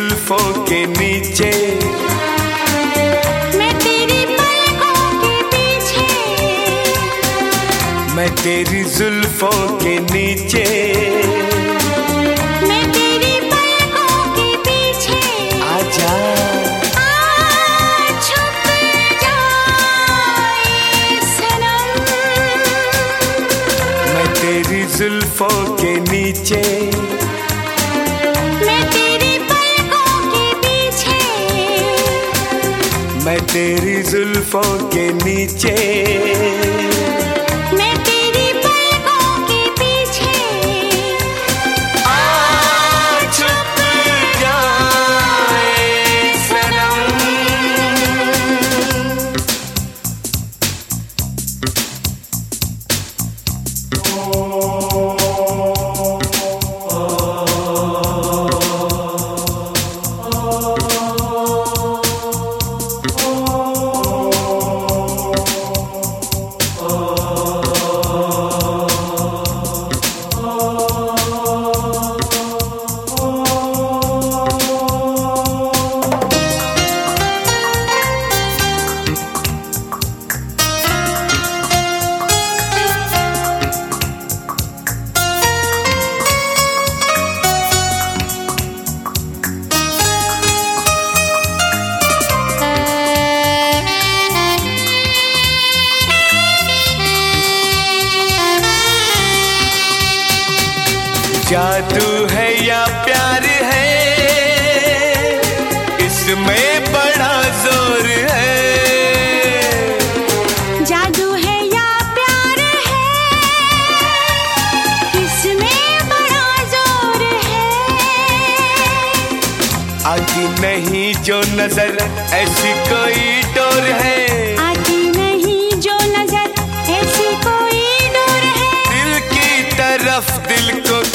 जुल्फों के नीचे। मैं तेरी पलकों के पीछे। मैं तेरी जुल्फों के नीचे। मैं तेरी पलकों के पीछे। आजा। आ छुप जाए सनम। मैं तेरी जुल्फों मैं तेरी जुल्फों के नीचे जादू है या प्यार है इसमें बड़ा ज़ोर है। जादू है या प्यार है इसमें बड़ा ज़ोर है। आती नहीं जो नज़र ऐसी कोई डोर है।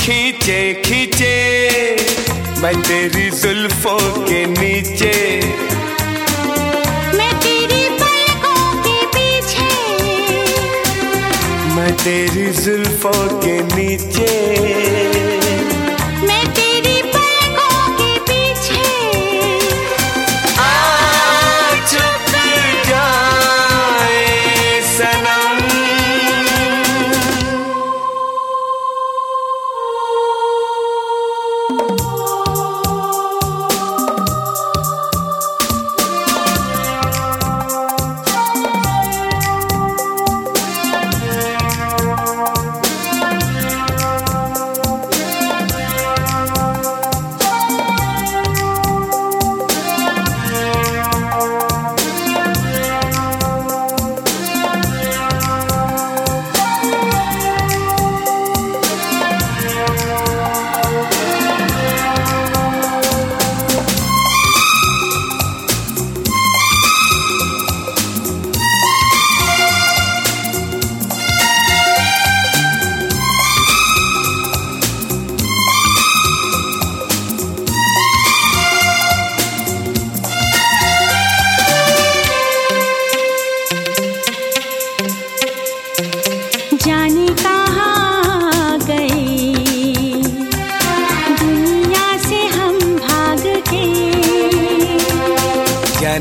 खींचे खींचे। मैं तेरी जुल्फों के नीचे। मैं तेरी पलकों के पीछे। मैं तेरी जुल्फों के नीचे।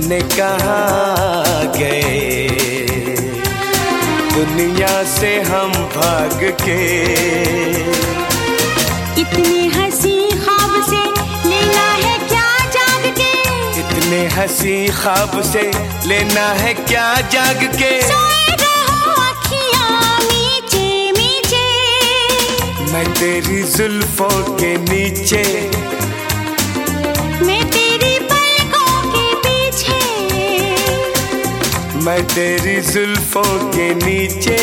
जाने कहाँ गए। दुनिया से हम भाग के। इतने हँसी ख्वाब से लेना है क्या जाग के? इतने हँसी ख्वाब से लेना है क्या जाग के? सोए रहो अखियाँ मीचे मीचे मैं तेरी जुल्फों के नीचे मैं तेरी जुल्फों के नीचे।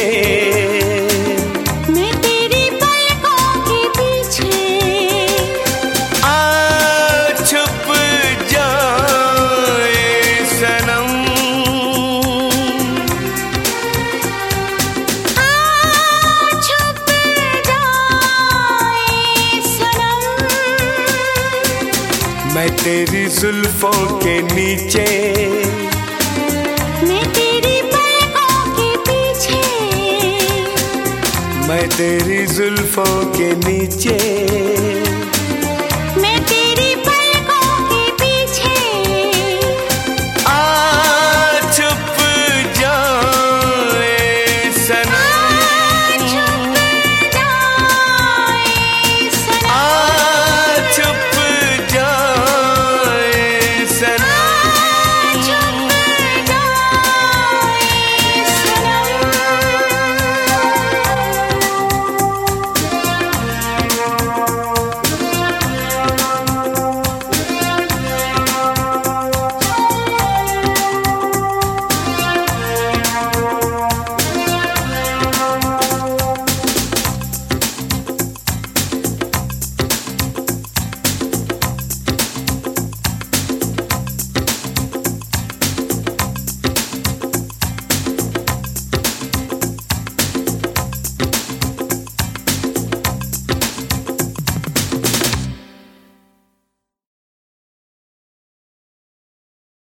मैं तेरी पलकों के पीछे। आ छुप जाए सनम। आ छुप जाए सनम। मैं तेरी जुल्फों के नीचे। तेरी जुल्फों के नीचे।